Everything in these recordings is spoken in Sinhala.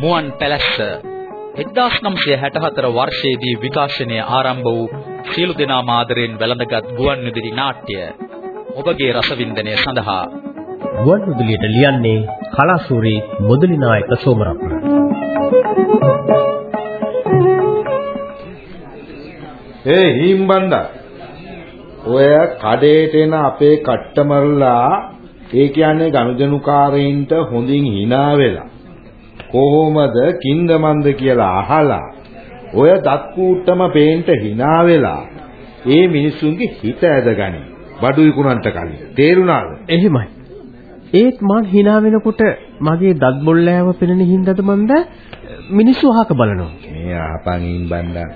මුවන් පැලැස්ස 1964 වර්ෂයේදී විකාශනය ආරම්භ වූ සියලු දෙනා මාදරෙන් වැළඳගත් ගුවන් විදුලි නාට්‍ය ඔබගේ රසවින්දනය සඳහා ගුවන් විදුලියට ලියන්නේ කලාසූරි මුදලි නායක සෝමරත්න. ඒ හිම්බණ්ඩා ඔය කඩේට එන අපේ කට්ටමරලා ඒ කියන්නේ ගනුදෙනුකාරයින්ට හොඳින් hina වෙලා. කොහොමද කින්දමන්ද කියලා අහලා ඔය දත් කූට්ටම පේන්ට hina වෙලා ඒ මිනිස්සුන්ගේ හිත ඇදගනි. බඩු විකුණන්ට කලින්. තේරුණාද? එහෙමයි. ඒත් මං hina වෙනකොට මගේ දත් බොල්ලෑව පෙනෙන හින්දාද මන්ද? මිනිස්සු අහක බලනවා. මේ අහපන් හිම්බණ්ඩා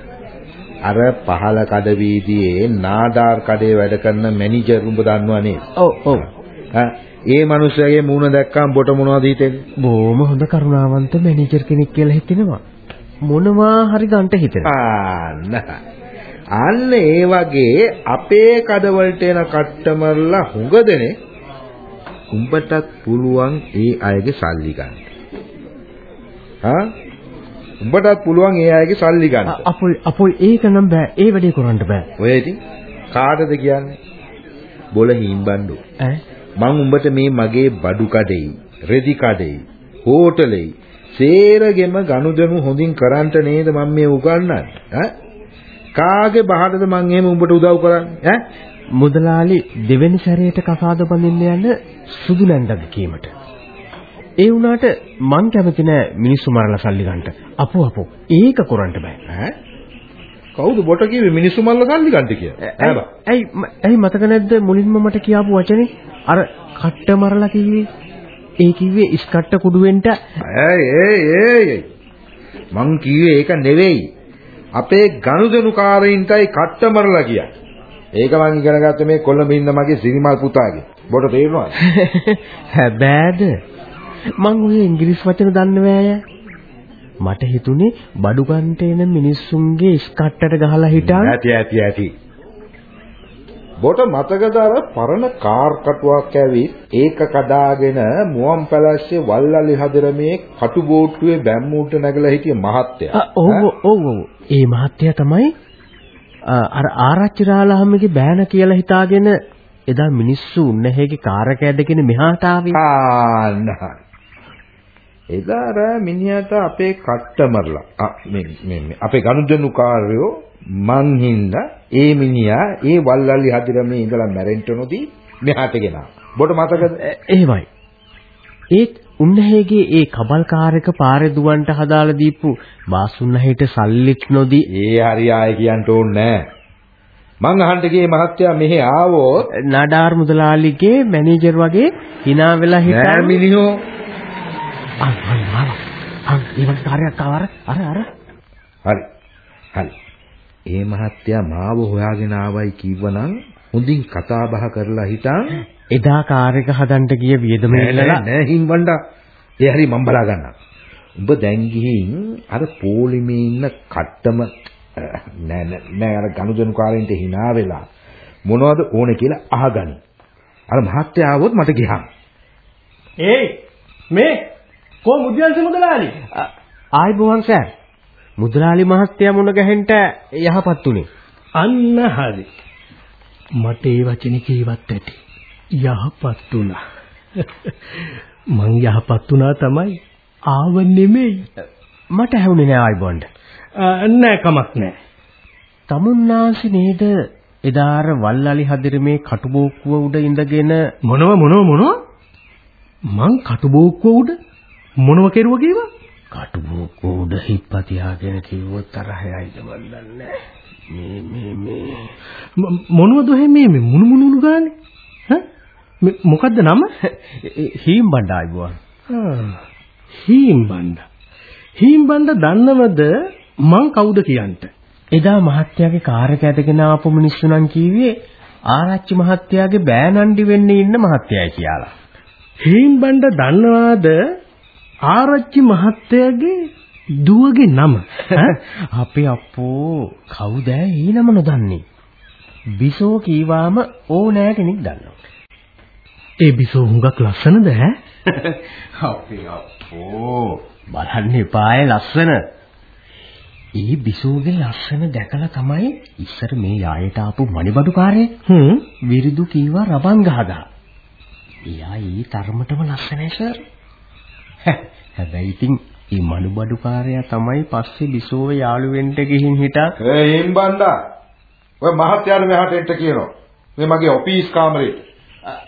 අර පහල කඩ වීදියේ නාඩාර් කඩේ වැඩ කරන මැනේජර් උඹ දන්නව නේද? ඔව් ඔව්. ඒ මිනිස්සයාගේ මූණ දැක්කම බොට මොනවද හිතෙන්නේ? බොහොම හොඳ කරුණාවන්ත මැනේජර් කෙනෙක් කියලා හිතෙනවා. මොනවා හරි ගන්නට හිතෙනවා. අන්න ඒ වගේ අපේ කඩවලට එන කට්ටමරලා හුඟ දෙනේ උඹටත් පුළුවන් ඒ අයගේ සල්ලි ගන්න. හා උඹටත් පුළුවන් ඒ අයගේ සල්ලි ගන්න. අපොයි අපොයි ඒක නම් බෑ. ඒ වැඩේ කරන්න බෑ. ඔය ඉතින් කාටද කියන්නේ? බොල හිම්බන්ඩු. ඈ මං උඹට මේ මගේ බඩු කඩේයි, රෙදි කඩේයි, හෝටලෙයි සේරගෙම ගනුදෙනු හොඳින් කරන්ට නේද මම මේ උගන්වන්නේ? ඈ කාගේ බහටද මං එහෙම උඹට උදව් කරන්නේ? ඈ මුදලාලි දෙවෙනි සැරේට කසාද බඳින්න යන සුදු නැන්දගේ කීමට. ඒ වුණාට මං කැමති නෑ මිනිස්සු මරලා සල්ලි ගන්නට. අපෝ අපෝ ඒක කරන්න බෑ. ඈ කවුද බොට කිව්වේ මිනිස්සු මරලා සල්ලි ගන්නට කියලා? ඈ ඇයි ඇයි මතක නැද්ද මුලින්ම මට කියාපු වචනේ? අර කට්ට මරලා කිව්වේ. ඒ කිව්වේ ඉස්කට්ට කුඩුවෙන්ට ඇයි ඒ ඒ මං කිව්වේ ඒක නෙවෙයි. අපේ ගනුදෙනුකාරයින්ටයි කට්ට මරලා කියන්නේ. ඒක මං ඉගෙන ගත්තේ මේ කොළඹ ඉන්න මගේ සිරිමල් පුතාගේ. බොට තේරෙනවද? හැබෑද? මං ඔය ඉංග්‍රීසි වචන දන්නවෑ මට හිතුනේ බඩු ගන්නට එන මිනිස්සුන්ගේ ස්කට්ටට ගහලා හිටන් ඇති ඇති ඇති. බොට මතකද අර පරණ කාර් කටුවක් ඇවිත් ඒක කඩාගෙන මුවන් පැලැස්සේ වල්ලලි හදරමේ කටු බෝට්ටුවේ බැම්මූට නැගලා හිටිය මහත්තයා. ඔව් ඔව් ඔව් ඒ මහත්තයා තමයි අර ආරච්චි රාලහමගේ බෑන කියලා හිතාගෙන එදා මිනිස්සු උන්නැහැගේ කාර් එක ඇදගෙන මෙහාට ආවේ. ආන්න එදා රෑ මිනිහට අපේ කට්ටමරලා මේ අපේ ගනුදෙනුකාරයෝ මං හින්දා ඒ මිනිහා ඒ වල්ලල්ලි හදිරමේ ඉඳලා මැරෙන්න නොදී මෙහාට ගෙනා. බොට මතකද? එහෙමයි. ඒත් උන්නහේගේ ඒ කබල්කාරක පාරේ දුවන්ට හදාලා දීපු බාසුන්නහේට සල්ලිත් නොදී ඒ හරි ආයේ කියන්න ඕනේ නෑ. මං අහන්න ගියේ මහත්තයා මෙහෙ ආවොත් නඩාර් මුදලාලිගේ මැනේජර් වගේ hina වෙලා හිටා මිනිහෝ අන් අන් ආවා. අන් ඊවන් කාර්යයක් ආවර අර අර හරි. හරි. ඒ මහත්තයා මාව හොයාගෙන ආවයි කිව්වනම් හොඳින් කතා බහ කරලා හිටන් එදා කාර් එක හදන්න ගිය වියදම ඉල්ලලා නෑ හිම්බණ්ඩා ඒ හරි මම බලා ගන්නම් උඹ දැන් ගිහින් අර පොලිමේ ඉන්න කට්ටම නෑ නෑ අර ගනුදෙනුකාරයින්ට hina වෙලා මොනවද ඕනේ කියලා අහගනි අර මහත්තයා ආවොත් මට ගියහන් ඒයි මේ කො මුද්‍යල්ස මුදලාලි ආයිබෝවන් සර් මුදලාලි මහත්තයා මුණ ගැහෙන්න යහපත් උනේ. අන්න හරි. මට ඒ වචනේ කීවත් ඇති. යහපත් උනා. මං යහපත් උනා තමයි ආව නෙමෙයි. මට හැවුනේ නෑ ආයිබෝන්ට. නෑ කමක් නෑ. තමුන්නාසි නේද එදාර වල්ලාලි හදිරමේ කටුබෝක්කුව උඩ ඉඳගෙන මොනව මොනව මොනව මං කටුබෝක්කුව උඩ මොනව කෙරුවා කීවා කටුබෝක්කුව උඩ හිප්ප තියාගෙන කිව්වොත් තරහයයිද දන්නේ මේ මේ මේ. මොනවද මේ මේ මුණු මුණු ගානේ? ඈ මොකද්ද නම? හීම් බණ්ඩායි බුවා හීම් බණ්ඩ හීම් බණ්ඩ දන්නවද මං කවුද කියන්ට? එදා මහත්තයාගේ කාර් එක ඇදගෙන ආපු මිනිස්සු නම් කිව්වේ ආරච්චි මහත්තයාගේ බෑනන්ඩි වෙන්නේ ඉන්න මහත්තයයි කියලා. හීම් බණ්ඩ දන්නවාද ආරච්චි මහත්තයාගේ දුවගේ නම අපේ අප්පෝ කවුද ඒ නම නොදන්නේ බිසෝ කීවාම ඕනෑ කෙනෙක් දන්නවා ඒ බිසෝ හුඟක් ලස්සනද ඈ? අපේ අපෝ බලන්න එපායේ ලස්සන. ඒ බිසෝගේ ලස්සන දැකලා තමයි ඉස්සර මේ යායට ආපු මණිබඩුකාරේ හ්ම්. විරුදු කීවා රබන් ගහදා. එයා ඒ තරමටම ලස්සනයි සර්. හැබැයි ඉතින් මේ මණිබඩුකාරයා තමයි පස්සේ බිසෝව යාළු වෙන්න ගිහින් හිටා. ඒ හිම්බණ්ඩා. ඔය මහත්යාට මෙහාට එන්න කියනවා. මේ මගේ ඔෆිස් කාමරේට.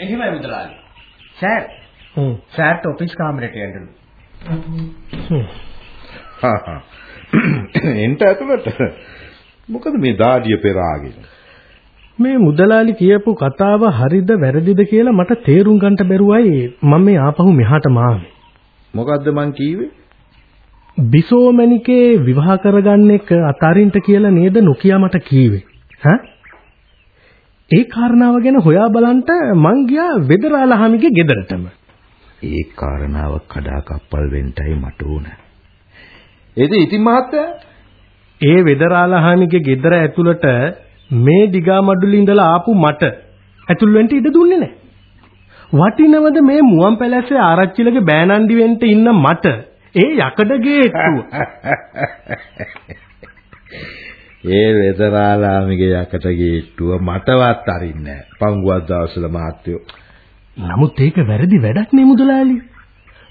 එහෙමයි මුදලාලි. සර් හ්ම්. සර්ට ඔෆිස් කාමරේට යන්න. හා හා. එන්ට ඇතුළට. මොකද මේ දාඩිය පෙරාගෙන. මේ මුදලාලි කියපු කතාව හරිද වැරදිද කියලා මට තේරුම් ගන්නට බැරුවයි මම මේ ආපහු මෙහාට මාවේ. මොකද්ද මං කීවේ? බිසෝමැණිකේ විවාහ කරගන්න එක අතාරින්ට කියලා නේද නොකිය මට කීවේ. හා? ඒ කාරණාව ගැන හොයා බලන්න මං ගියා වෙදරාලහාමිගේ ගෙදරටම. ඒ කාරණාව කඩා කප්පල් වෙන්නයි මට ඕන. ඒද ඉතින් මහත්තයා ඒ වෙදරාලහාමිගේ ගෙදර ඇතුළට මේ දිගා මඩුල්ලේ ඉඳලා ආපු මට ඇතුල් වෙන්න ඉඩ දුන්නේ නැහැ. වටිනවද මේ මුවන් පැලැස්සේ ආරච්චිලගේ බෑනන්ඩි වෙන්න ඉන්න මට ඒ යකඩ ගේට්ටුව. ඒ වෙදරාලාමිගේ යකට ගේට්ටුව මටවත් අරින්නේ. පංගුවක් දවසල මහත්තයෝ. නමුත් ඒක වැරදි වැඩක් නේ මුදලාලි.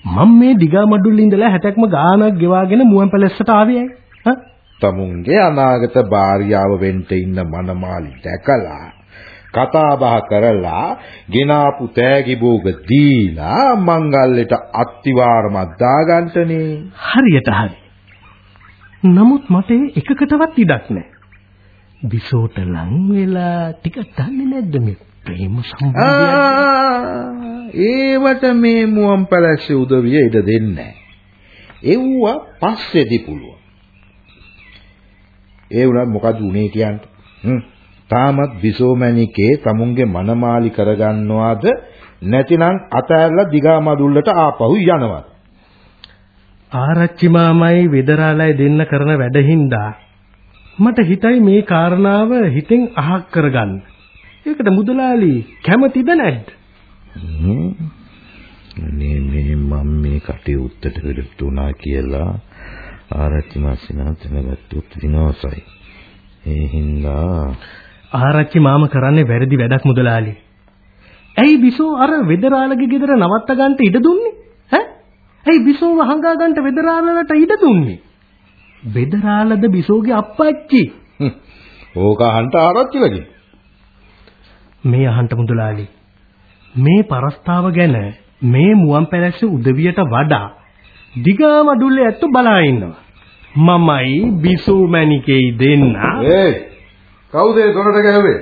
මම මේ දිගා මඩුල්ලේ ඉඳලා හැතක්ම ගානක් ගෙවාගෙන මුවන් පැලැස්සට ආවේ ඇයි? තමුන්ගේ අනාගත භාර්යාව වෙන්න ඉන්න මනමාලි දැකලා කතා බහ කරලා ගෙනාපු තෑගි භෝග දීලා මංගල්‍යයට අත්තිවාරමක් දාගන්නනේ. හරියට හරි. නමුත් මට එකකටවත් ඉඩක් නැහැ. බිසෝට ලං වෙලා ටික දන්නේ නැද්ද මේ ප්‍රේම සම්බන්ධය? ඒවට මේ මුවන් පැලැස්සේ උදවිය ඉඩ දෙන්නේ නැහැ. එව්වා පස්සේදී පුළුවන්. ඒ උනත් මොකද උනේ කියන්නේ? හ්ම්. තාමත් විසෝමැණිකේ තමුන්ගේ මනමාලි කරගන්නවාද නැතිනම් අතෑරලා දිගා මදුල්ලට ආපහු යනවාද? ආරච්චි මාමයි වෙදරාලයි දෙන්න කරන වැඩහින්දා මට හිතයි මේ කාරණාව හිතෙන් අහක් කරගන්න. ඒකට මුදලාලි කැමතිද නැද්ද? මේ මේ මම මේ කටයුත්තට විරුද්ධුණා කියලා ආරච්චි මාසිනා දැනගත්තොත් විනාසයි. ඒ හින්දා ආරච්චි මාම කරන්නේ වැරදි වැඩක් මුදලාලි. ඇයි බිසෝ අර වෙදරාලගේ ගෙදර නවත්ත ගන්නට ඉඩ දුන්නේ? ඈ? ඇයි බිසෝව හංගා ගන්නට වෙදරාලලට ඉඩ දුන්නේ? වෙදරාලද බිසෝගේ අප්පච්චි. ඕක අහන්න ආරච්චිලගේ. මේ අහන්න මුදලාලි. මේ පරස්තාව ගැන මේ මුවන් පැලැස්සේ උදවියට වඩා දිගමඩුල්ලේ ඇත්තු බලා ඉන්නවා. මමයි බිසෝ මණිකේයි දෙන්න. ඒ කවුද ඒ දොරට ගැහුවේ?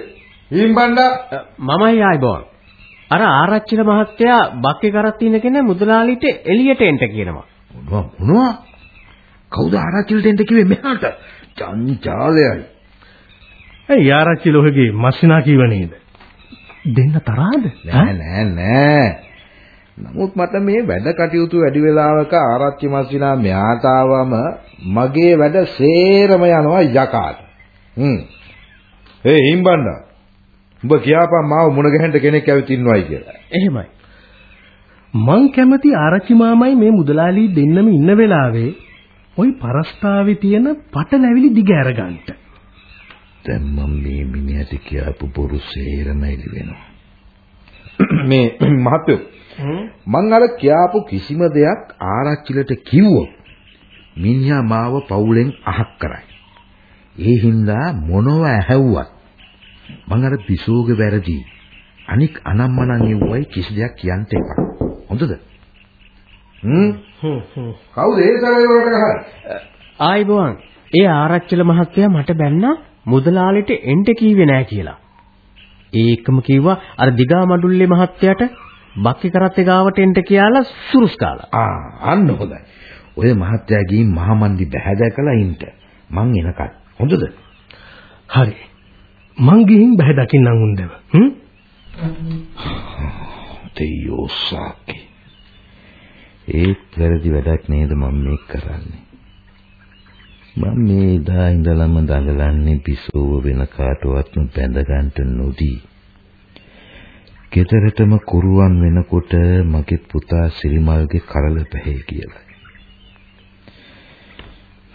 හිම්බණ්ඩා මමයි ආයිබෝන්. අර ආරච්චිල මහත්තයා බක්කේ කරත් ඉන්න කෙනා මුදලාලිට එළියට එන්න කියනවා. මොනවා මොනවා? කවුද ආරච්චිලට එන්න කිව්වේ මෙහාට? චංචාලයයි. ඇයි ආරච්චි ලෝහගේ මස්සිනා කීව නේද? දෙන්න තරහද? නෑ නෑ නෑ. නමුත් මට මේ වැඩ කටයුතු වැඩි වෙලාවක ආරච්චි මස්සිනා මෙහාට ආවම මගේ වැඩ සේරම යනවා යකාට. හ්ම්. ඒ හිම්බණ්ඩා. උඹ කියාපන් මාව මුණ ගැහෙන්න කෙනෙක් ඇවිත් ඉන්නවයි කියලා. එහෙමයි. මං කැමති ආරච්චි මාමයි මේ මුදලාලි දෙන්නම ඉන්න වෙලාවේ ওই පරස්තාවේ තියෙන පටලැවිලි දිග අරගන්න. දැන් මම මේ මිනිහට කියපු බොරු සේරම එලි වෙනවා. මේ මහත්තයෝ මං අර කියාපු කිසිම දෙයක් ආරච්චිලට කිව්වොත් මිනිහා මාව පවුලෙන් අහක් කරයි. ඒ හින්දා මොනව ඇහැව්වත් මං අර පිසෝගේ වැරදි. අනික් අනම්මනම් නෙව්වයි කිසි දෙයක් කියන්න එපා. හොඳද? හ්ම් කවුද ඒ තරේ වලට ගහන්නේ? ආයිබෝන්. ඒ ආරච්චිල මහත්තයා මට බැන්නා මුදලාලිට එන්න කීවේ නෑ කියලා. ඒකම කිව්වා අර දිගා මඩුල්ලේ මහත්තයාට බක්කේ කරත්තේ ගාවට එන්න කියලා සුරුස් කාලා. ආ අන්න හොඳයි. ඔය මහත්තයා ගිහින් මහමන්දි බහැ දැකලා ඉන්න. මං එනකල්. හොඳද? හරි. මං ගිහින් බහැ දකින්නම් උන්දව. හ්ම්? දෙයෝ සාකේ. ඒත් වැරදි වැඩක් නේද මම මේ කරන්නේ. මම මේ දා ඉඳලම දඟලන්නේ පිසෝව වෙන කාටවත් බැඳ ගන්නට නොදී. ගෙදරටම කුරුවන් වෙනකොට මගේ පුතා සිරිමල්ගේ කරල පැහැ කියලා.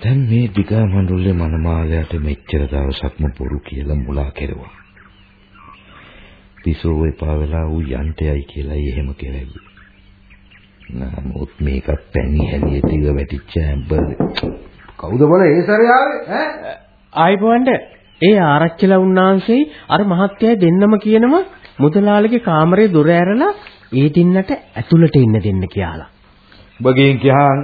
දැන් මේ දිගා මඬුල්ලේ මනමාලයට මෙච්චර දවසක්ම බොරු කියලා මුලා කෙරුවා. පිසෝ එපා වෙලා ඌ යන්ටයයි කියලා එහෙම කෙරෙව්වේ. නමුත් මේක පැණි හැලිය දිග වැටිච්ච ඇඹරේ. කවුද බල ඒ සැරේ ආවේ ඈ? ආයිබෝන්ඩ ඒ ආරච්චිලා උන්නාන්සේ අර මහත්තයයි දෙන්නම කියනම මුදලාලිගේ කාමරේ දොර ඇරලා ඒ දින්නට ඇතුළට ඉන්න දෙන්න කියලා. බගින් කියහන්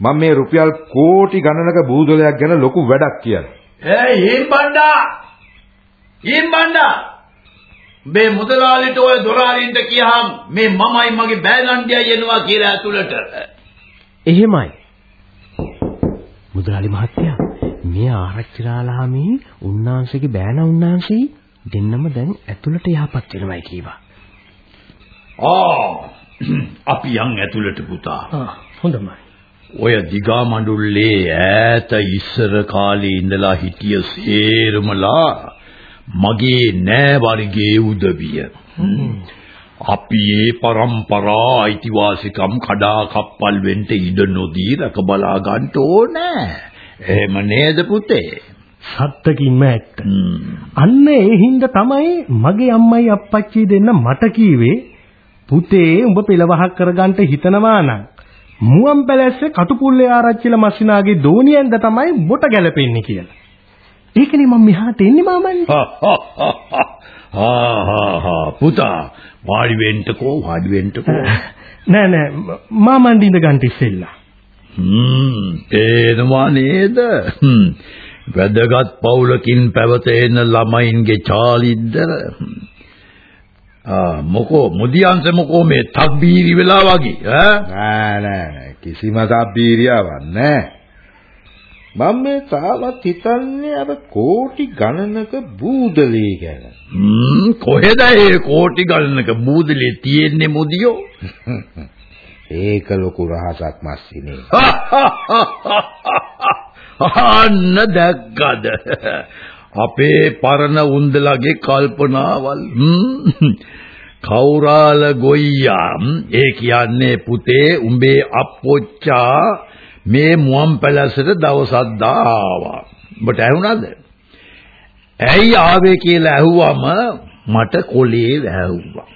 මම මේ රුපියල් කෝටි ගණනක බූදලයක් ගැන ලොකු වැඩක් කියලා. ඒ හීන් බණ්ඩා හීන් බණ්ඩා මේ මුදලාලිට ඔය දොරාරින්ට කියහම් මේ මමයි මගේ බෑනන්ඩියයි එනවා කියලා ඇතුළට එහෙමයි. මුදලාලි මහත්තයා මේ ආරච්චිලාලාමේ උන්නාන්සේගේ බෑන උන්නාන්සේ දෙන්නම දැන් ඇතුළට යහපත් වෙනවයි කීවා. ආ අපි යන් ඇතුළට පුතා ආ හොඳයි. ඔය දිගා මඬුල්ලේ ඈත ඉස්සර කාලේ ඉඳලා හිටිය සේරමලා මගේ නෑ වර්ගයේ උදවිය. අපි ඒ પરම්පරා අයිතිවාසිකම් කඩා කප්පල් වෙන්න ඉඩ නොදී රක බලා ගන්න ඕනේ. එහෙම නේද පුතේ? සත්තකින්ම ඇත්ත. අන්න ඒ හින්දා තමයි මගේ අම්මයි අප්පච්චි දෙන්න මට කීවේ පුතේ උඹ පෙළවහක් කරගන්න හිතනවා නම් මුවන් පැලැස්සේ කටුපුල්ලේ ආරච්චිල මස්සිනාගේ දෝනියෙන්ද තමයි බොට ගැලපෙන්නේ කියලා. ඒකනේ මම මෙහාට එන්නේ මාමන්නේ. හා හා හා පුතා වාඩි වෙන්නකෝ වාඩි වෙන්නකෝ. නෑ නෑ. මාමන් දින්ද ගන්න ඉස්සෙල්ලා. හ්ම් තේනවා නේද? හ්ම්. වැදගත් පවුලකින් පැවතෙන ළමයින්ගේ චාලිද්දර මොකෝ මුදියන්ස මොකෝ මේ තක්බීරි වෙලා වගේ ඈ නෑ නෑ කිසිම සබ්බීරියාවක් නෑ. මම මේ තාමත් හිතන්නේ අර කෝටි ගණනක බූදලේ ගැන. හ්ම් කොහෙද ඒ කෝටි ගණනක බූදලේ තියෙන්නේ මුදියෝ ඒක ලොකු රහසක් මස්සිනේ. අන්න දැක්කද අපේ පරණ උන්දලගේ කල්පනාවල්. හ්ම්. කෞරාල ගොයියා. ඒ කියන්නේ පුතේ උඹේ අප්පොච්චා මේ මුවන් පැලසට දවසක් දාවා. ඔබට ඇහුණාද? ඇයි ආවේ කියලා ඇහුවම මට කොලේ වැහුවා.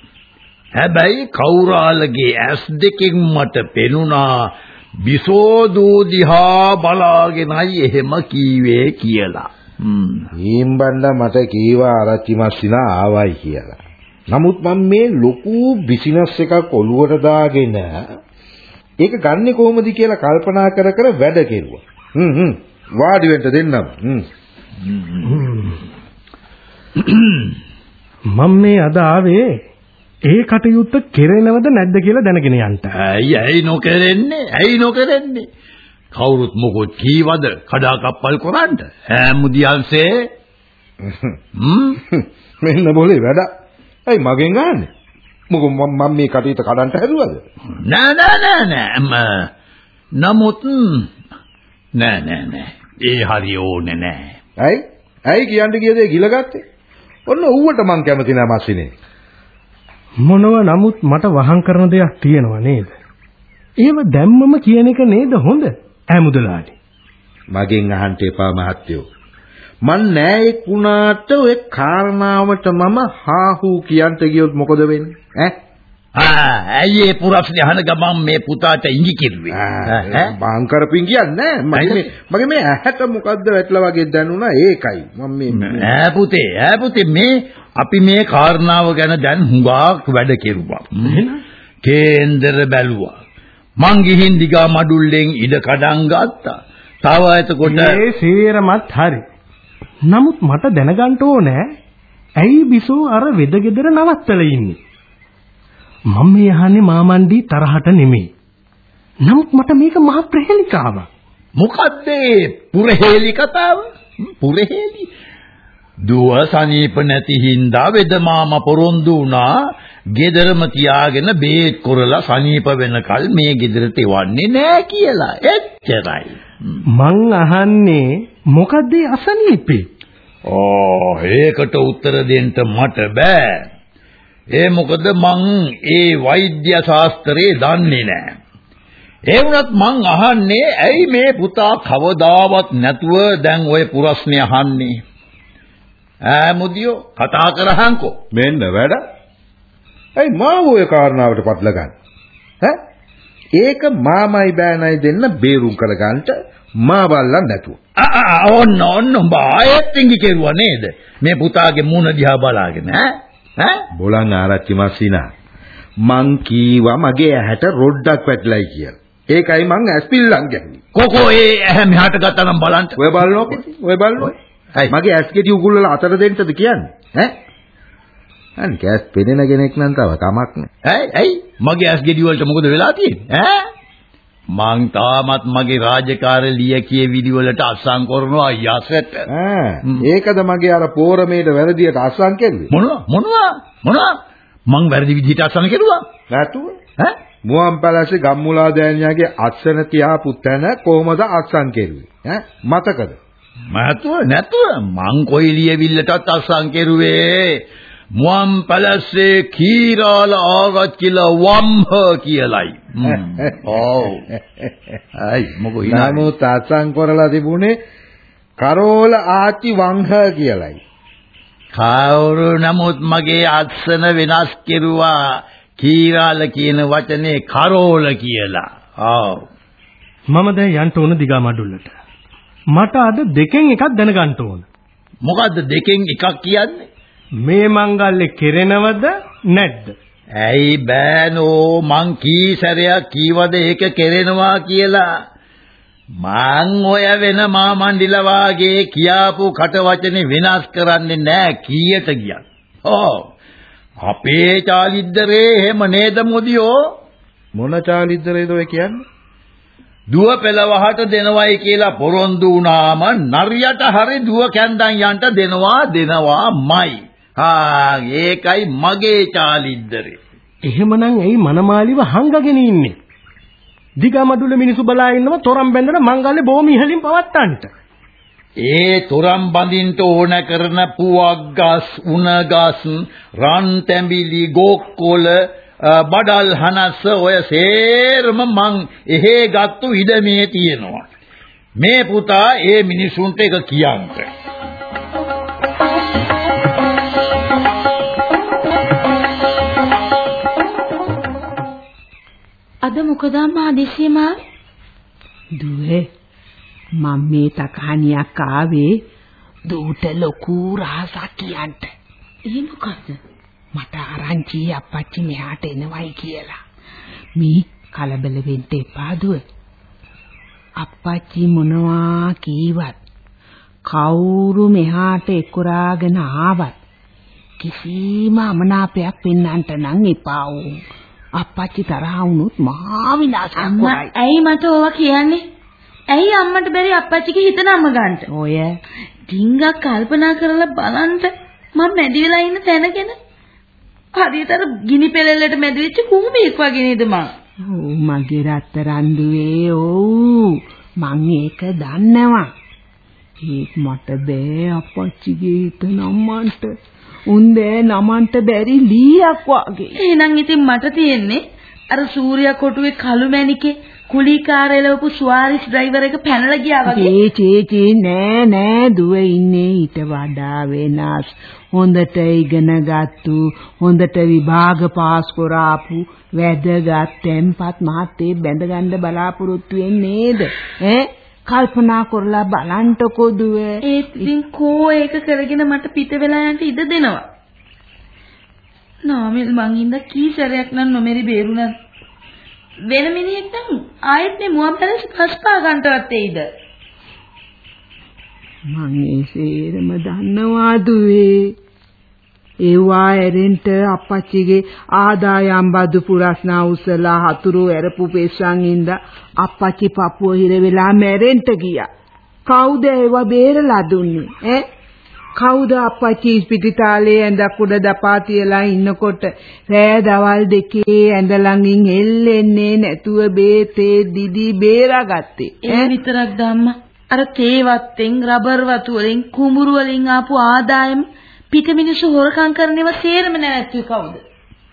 හැබැයි කෞරාලගේ ඇස් දෙකෙන් මට පෙනුණා බිසෝදූ දිහා බලාගෙනයි එහෙම කීවේ කියලා. හ්ම්. ඊම්බණ්ඩ මට කීවා ආරච්චි මස්සිනා ආවයි කියලා. නමුත් මම මේ ලොකු බිසිනස් එකක් ඔලුවට දාගෙන ඒක ගන්නෙ කොහොමද කියලා කල්පනා කර කර වැඩ කෙරුවා. හ්ම් හ්ම් වාඩි වෙන්න දෙන්නම්. හ්ම්. මම මේ අද ආවේ ඒ කටයුත්ත කෙරෙනවද නැද්ද කියලා දැනගෙන යන්න. ඇයි ඇයි නොකරන්නේ? ඇයි නොකරන්නේ? කවුරුත් මොකොත් කීවද කඩාකප්පල් කරන්න? ඈ මුදියන්සේ මෙන්න બોලේ වැඩ. ඇයි මගෙන් ගන්නන්නේ? මොකෝ මම මේ කටයුත්ත කඩන්න හැදුවද? නෑ නෑ නෑ නෑ නමුත් නෑ නෑ නෑ ඒ හරි ඕනේ නෑ ඇයි? ඇයි කියන්න ගිය දේ ගිලගත්තේ? ඔන්න ඌවට මං කැමති නෑ මස්සිනේ. මොනව නමුත් මට වහං කරන දෙයක් තියෙනවා නේද? ඒව දැම්මම කියන එක නේද හොඳ? ඈ මුදලාලි. මගෙන් අහන්න එපා මහත්තයෝ. මන් නෑ එක්ුණාට ඔය කාරණාවට මම හාහු කියන්ට ගියොත් මොකද වෙන්නේ? ඈ? ආ ඇයි ඒ පුරස්නේ අහන ගමන් මේ පුතාට ඉඟි කිරුවේ ඈ? බාන් කරපින් කියන්නේ නෑ. මගේ මේ ඇහැට මොකද්ද වැටලා වගේ දැනුණා ඒකයි. මම මේ ඈ පුතේ ඈ පුතේ මේ අපි මේ කාරණාව ගැන දැන් හුඟක් වැඩ කෙරුවා. කේන්දර බැලුවා. මං ගිහින් දිගා මඩුල්ලෙන් ඉඩ කඩන් ගත්තා. තව එතකොට මේ සේරමත් හරි. නමුත් මට දැනගන්න ඕනේ ඇයි බිසෝ අර වෙදගෙදර නවත්තලා ඉන්නේ? මම මේ අහන්නේ මාමන්ඩි තරහට නෙමෙයි. නමුත් මට මේක මහ ප්‍රහේලිකාවක්. මොකද්ද පුරහේලි කතාව? පුරහේලි දුව සනීප නැති හින්දා වෙද මාමා පොරොන්දු වුණා ගෙදරම තියාගෙන බේත් කරලා සනීප වෙනකල් මේ ගෙදරට එවන්නේ නෑ කියලා. එච්චරයි. මං අහන්නේ මොකද්ද ඒ අසනීපේ? ඕ ඒකට උත්තර දෙන්න මට බෑ. ඒ මොකද මං ඒ වෛද්‍ය ශාස්ත්‍රේ දන්නේ නැහැ. ඒ වුණත් මං අහන්නේ ඇයි මේ පුතා කවදාවත් නැතුව දැන් ওই පුරස්නේ අහන්නේ? ඈ මුදියෝ කතා කරහන්කෝ. මෙන්න වැඩ. ඇයි මාව ඔය කාරණාවට පටල ගන්න? ඈ? ඒක මාමයි බෑනයි දෙන්න බේරුම් කරගන්න මා බල්ලන් නැතුව. ඔන්න ඔන්න උඹ ආයෙත් ඉඟි කෙරුවා නේද? මේ පුතාගේ මූණ දිහා බලාගෙන ඈ? ඈ? බොලන් ආරච්චි මස්සිනා. මං කීවා මගේ ඇහැට රොඩක් වැටලයි කියලා. ඒකයි මං ඇස්පිල්ලන් ගැහුවේ. කොකෝ ඒ ඇහැ මෙහාට ගත්තා නම් බලන්න. ඔය බලනකො ඔය බලනකො. ඇයි? මගේ ඇස් ගෙඩි උගුල් වල අතර දෙන්නද කියන්නේ? ඈ? අනික ඇස් පෙනෙන කෙනෙක් නම් තව කමක් නෑ. ඇයි ඇයි මගේ ඇස් ගෙඩි වලට මොකද වෙලා තියෙන්නේ ඈ මං තාමත් මගේ රාජකාරී ලියකිය විදි වලට අස්සම් කරනවා යසට ඈ ඒකද මගේ අර පෝරමේට වැරදියට අස්සම් කෙරුවේ. මොනවා මොනවා මොනවා මං වැරදි විදිහට අස්සම් කෙරුවා නැතුව ඈ මුවන් පැලසේ ගම්මුලා දෑනියාගේ අස්සන තියාපු තැන කොහමද අස්සම් කෙරුවේ? ඈ මතකද? නැතුව නැතුව මං කොයි ලියවිල්ලටත් අස්සම් කෙරුවේ මුවන් පැලස්සේ කීරාල ආරච්චිලා වම්හ කියලයි. ඔව්. අයි මොකෝ නමුත් අස්සම් කරලා තිබුණේ කරෝල ආච්චි වංහ කියලයි. කවුරු නමුත් මගේ අත්සන වෙනස් කෙරුවා කීරාල කියන වචනේ කරෝල කියලා. ඔව්. මම දැන් යන්න ඕන දිගා මඩුල්ලට. මට අද දෙකෙන් එකක් දැනගන්න ඕන. මොකද්ද දෙකෙන් එකක් කියන්නේ? මේ මංගල්‍ය කෙරෙනවද නැද්ද? ඇයි බෑනෝ මං කී සැරයක් කීවද ඒක කෙරෙනවා කියලා මං ඔය වෙන මාමණ්ඩිලා වාගේ කියාපු කට වචනේ වෙනස් කරන්නේ නෑ කීයට ගියත්. ඔව්. අපේ චාලිද්දරේ එහෙම නේද මොදියෝ? මොන චාලිද්දරේද ඔය කියන්නේ? දුව පෙළවහට දෙනවයි කියලා පොරොන්දු වුණාම නරියට හරි දුව කැන්දන් යන්න දෙනවා දෙනවාමයි. ආ ඒකයි මගේ චාලිද්දරේ. එහෙමනම් ඇයි මනමාලිව හංගගෙන ඉන්නේ? දිගමඩුල මිනිසු බලා ඉන්නව තොරම් බැඳලා මංගල්‍ය බොහොම ඉහළින් පවත්තන්ට. ඒ තොරම් බඳින්න ඕන කරන පුවක් ගස්, උණ ගස්, රන් තැඹිලි, ගෝක්කොල, බඩල් හනස්ස ඔය සේරම මං එහෙ ගත්තු ඉඩමේ තියෙනවා. මේ පුතා ඒ මිනිසුන්ට එක කියන්න. අද මොකද අම්මා හදිස්සියෙම දුවේ මම මේ තකහනියක් ආවේ දූට ලොකු රහසක් කියන්න. ඒ මොකද්ද? මට ආරංචි අප්පච්චි මෙහාට එනවයි කියලා. මේ කලබල වෙන්න එපා දුවේ. අප්පච්චි මොනවා කීවත් කවුරු මෙහාට එක්කරාගෙන ආවත් කිසිම අමනාපයක් පෙන්වන්නට නම් එපා වුන්. අප්පච්චි තරහ වුණොත් මහා විනාශයක් කරයි. ඇයි මට ඕවා කියන්නේ? ඇයි අම්මට බැරි අප්පච්චිගේ හිත නම ගන්න? ඔය ඩිංගක් කල්පනා කරලා බලන්න මම මැදි වෙලා ඉන්න තැනගෙන හරියට අර ගිනි පෙලෙල්ලට මැදි වෙච්ච කුඹියෙක් වගේ නේද මං? ඔව් මගේ රත්තරන් දුවේ ඔව් මං ඒක දන්නවා. ඒත් මට බෑ අපච්චිගේ හිත නම්මන්ට. උන් බෑ නමන්ට බැරි ලීයක් වගේ. එහෙනම් ඉතින් මට තියෙන්නේ අර සූර්යා කොටුවේ කළු මැණිකේ කුලීකාර එලවපු ස්වාරිස් ඩ්‍රයිවර් එක පැනලා ගියා වගේ. චේ චේ චේ නෑ නෑ දුව ඉන්නේ ඊට වඩා වෙනස්. හොඳට ඉගෙන ගත්තු හොඳට විභාග පාස් කරාපු වැදගත් tempat මහත්තේ බැඳගන්න බලාපොරොත්තු වෙන්නේ නේද? ඈ කල්පනා කරලා බලන්ටකෝ දුව. ඒත් ඉතින් කෝ ඒක කරගෙන මට පිට වෙලා යන්න ඉඩ දෙනවා. නාමල් මං ඉඳ කී සැරයක් නම් නොමෙරි බේරුණා. වෙන මිනිහෙක් නම් ආයෙත් මේ මුවන් පැලස පස්පා ගන්නටවත් එයිද? මං ඒ සේරම දන්නවා දුවේ. ඒවා ඇරෙන්ට අපච්චිගේ ආදායම් බදු පුරස්නා උසලා හතුරු ඇරපු පෙස්සන් ඉඳ අපච්චි පපුව හිර වෙලා මැරෙන්න ගියා. කවුද ඒවා බේරලා දුන්නේ ඈ? කවුද අපච්චි ඉස්පිරිතාලේ ඇඳක් උඩ දපා තියලා ඉන්නකොට රෑ දවල් දෙකේ ඇඳ ළඟින් එල්ලෙන්නේ නැතුව බේතේ දිදි බේරාගත්තේ ඒ විතරක් ධම්ම අර තේ වත්තෙන් රබර් වතු වලින් කුඹුරු වලින් ආපු ආදායම පිට මිනිස්සු හොරකම් කරනව සේරම නැවැත්තුවේ කවුද?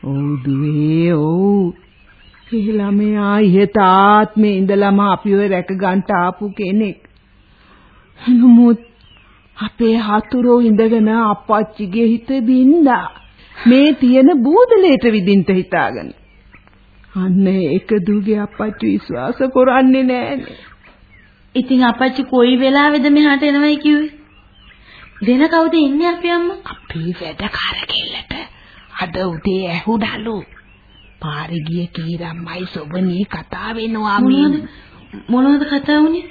ඔව් දුවේ ඔව්. ඒ ළමයා ඉහත ආත්මේ ඉඳලම අපිව රැක ගන්න ආපු කෙනෙක්. නමුත් අපේ හතුරෝ ඉඳගෙන අප්පච්චිගේ හිත බින්දා. මේ තියෙන බූදලේට විදින්ට හිතාගෙන. අන්න ඒක දුගේ අප්පච්චි විශ්වාස කරන්නේ නෑනේ. ඉතින් අපච්චි කොයි වෙලාවෙද මෙහාට එනවයි කිව්වේ? දෙන කවුද ඉන්නේ අපි අම්මා? අපේ වැඩකාර කෙල්ලට අද උදේ ඇහුණලු. පාරේ ගිය කීරම්මයි සොබනී කතා වෙනවා මොනවද මොනවද කතා වුනේ?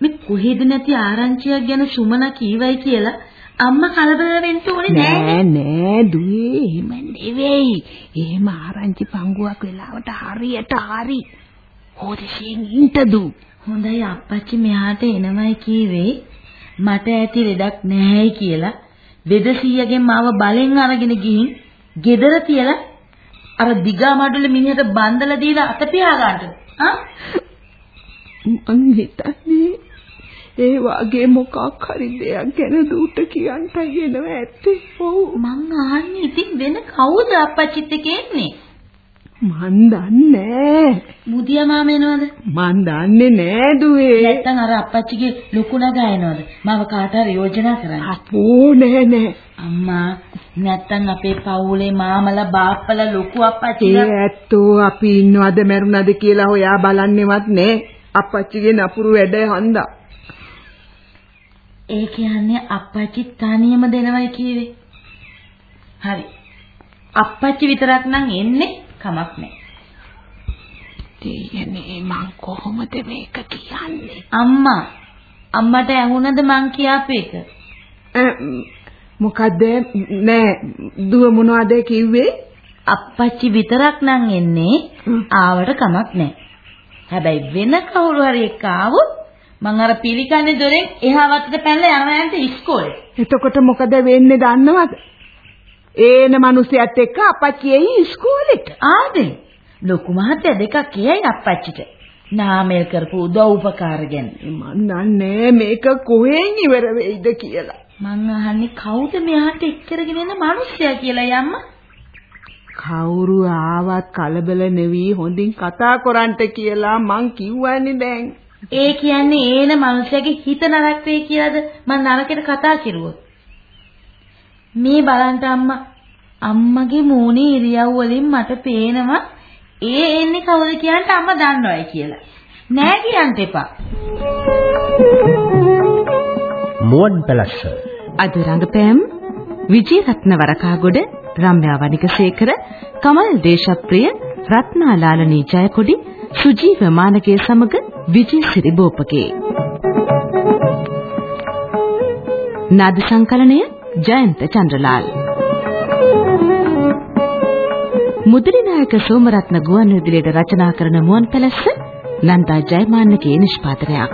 මේ කොහෙද නැති ආරංචියක් ගැන සුමන කීවයි කියලා අම්මා කලබල වෙන්න ඕනේ නෑ. නෑ නෑ දුවේ එහෙම නෙවෙයි. එහෙම ආරංචි පංගුවක් වෙලාවට හරියට හරි. හොදසියෙන් ඉන්ටදු. හොඳයි අප්පච්චි මෙහාට එනවයි කීවේ මට ඇති ලෙඩක් නැහැයි කියලා වෙදසීයගෙන් මාව බලෙන් අරගෙන ගිහින් ගෙදර තියලා අර දිගා මඩුල්ල මිනිහට බන්දලා දීලා අත පියා ගන්නද? ආ? මං හිතන්නේ ඒ වගේ මොකක් හරි දෙයක් ගැන දූට කියන්ටයි එනවා ඇත්තේ. ඔව්. මං අහන්නේ ඉතින් වෙන කවුද අප්පච්චිත් එක්ක එන්නේ? මන් දන්නේ මුදියා මාම එනවද? මන් දන්නේ නෑ දුවේ. නැත්තම් අර අප්පච්චිගේ ලොකු නගා එනවද? මම කාට හරි යෝජනා කරන්න. අපෝ නෑ නෑ. අම්මා නැත්තම් අපේ පවුලේ මාමලා බාප්පලා ලොකු ඒ අප්පච්චිලා ඇත්තෝ අපි ඉන්නවද මැරුණද කියලා හොයා බලන්නෙවත් නෑ. අප්පච්චිගේ නපුරු වැඩ හන්දා. ඒ කියන්නේ අප්පච්චි තනියම දෙනවයි කියවේ. හරි. අප්පච්චි විතරක් නම් එන්නේ කමක් නැහැ. දෙයනේ මං කොහොමද මේක කියන්නේ? අම්මා අම්මට ඇහුණද මං කියාපු එක? අ, මොකද්ද නෑ දුව මොනවද කිව්වේ? අප්පච්චි විතරක් නම් එන්නේ ආවට කමක් නැහැ. හැබැයි වෙන කවුරු හරි එක්ක ආවොත් මං අර පිළිකන්නේ දොරෙන් එහා වත්තට පැනලා යනවා යන්ට ඉස්කෝලේ. එතකොට මොකද වෙන්නේ දන්නවද? ඒන මිනිහයත් එක්ක අපච්චි එයි ඉස්කෝලේට. ආදේ ලොකු මහත්තයා දෙකක් කියයි අප්පච්චිට. නාමල් කරපු උදව් උපකාර ගැන. මන් දන්නේ මේක කොහෙන් ඉවර වෙයිද කියලා. මං අහන්නේ කවුද මෙහාට එක්කරගෙන එන මිනිස්සයා කියලා යම්මා. කවුරු ආවත් කලබල නෙවි හොඳින් කතා කරන්ට කියලා මං කිව්වන්නේ දැන්. ඒ කියන්නේ ඒන මිනිස්සයාගේ හිත නරක වෙයි කියලාද මං නරකයට කතා කිරුවොත්. මේ බලන්න අම්මා අම්මගේ මූණේ ඉරියව් වලින් මට පේනවා ඒ එන්නේ කවුද කියන්ට අම්මා දන්නවයි කියලා. නෑ කියන්න එපා. මුවන් පැලස්ස අද රංගපෑම් විජේරත්න වරකාගොඩ රම්‍යා වනිකසේකර කමල් දේශප්‍රිය රත්නාලාලනී ජයකොඩි සුජීව මානකේ සමග විජේසිරි බෝපගේ නාද සංකලනය ජයන්ත චන්ද්‍රලාල්. මුද්‍රණායක සෝමරත්න ගුවන්විදුලියට රචනා කරන මුවන් පැලස්ස නන්දා ජයමාන්නගේ නිෂ්පාදනයක්.